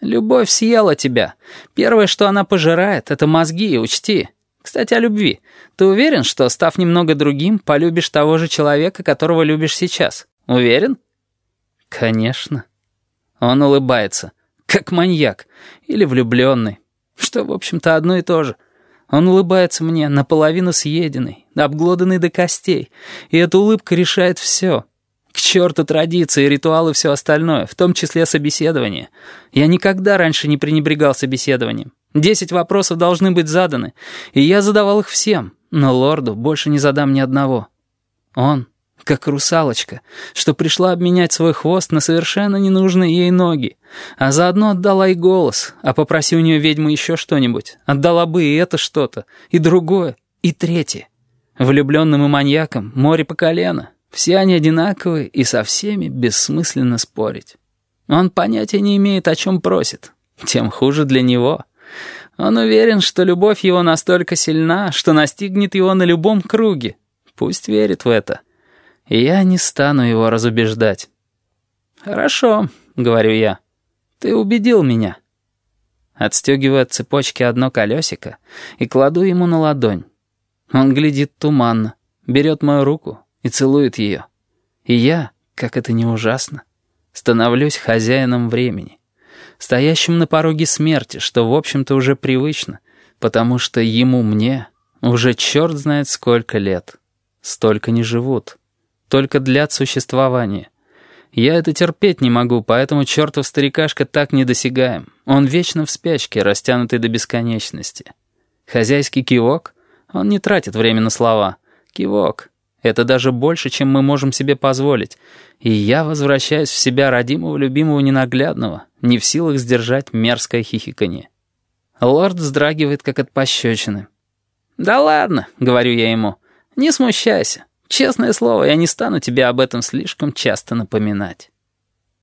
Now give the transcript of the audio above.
Любовь съела тебя. Первое, что она пожирает, это мозги, учти. Кстати, о любви. Ты уверен, что, став немного другим, полюбишь того же человека, которого любишь сейчас? Уверен? Конечно. Он улыбается, как маньяк или влюбленный, что, в общем-то, одно и то же. Он улыбается мне, наполовину съеденный, обглоданный до костей, и эта улыбка решает все. К черту традиции, ритуалы и все остальное, в том числе собеседование. Я никогда раньше не пренебрегал собеседованием. Десять вопросов должны быть заданы, и я задавал их всем, но лорду больше не задам ни одного. Он, как русалочка, что пришла обменять свой хвост на совершенно ненужные ей ноги, а заодно отдала и голос, а попроси у нее ведьма еще что-нибудь, отдала бы и это что-то, и другое, и третье. Влюбленным и маньякам море по колено, все они одинаковые, и со всеми бессмысленно спорить. Он понятия не имеет, о чем просит. Тем хуже для него. Он уверен, что любовь его настолько сильна, что настигнет его на любом круге. Пусть верит в это. Я не стану его разубеждать. «Хорошо», — говорю я. «Ты убедил меня». Отстегиваю от цепочки одно колесико и кладу ему на ладонь. Он глядит туманно, берет мою руку, и целует ее. И я, как это не ужасно, становлюсь хозяином времени, стоящим на пороге смерти, что, в общем-то, уже привычно, потому что ему, мне, уже черт знает сколько лет. Столько не живут. Только для существования. Я это терпеть не могу, поэтому чертов старикашка так недосягаем. Он вечно в спячке, растянутый до бесконечности. Хозяйский кивок? Он не тратит время на слова. Кивок. Это даже больше, чем мы можем себе позволить. И я возвращаюсь в себя родимого, любимого, ненаглядного, не в силах сдержать мерзкое хихиканье. Лорд вздрагивает, как от пощечины. «Да ладно», — говорю я ему, — «не смущайся. Честное слово, я не стану тебе об этом слишком часто напоминать».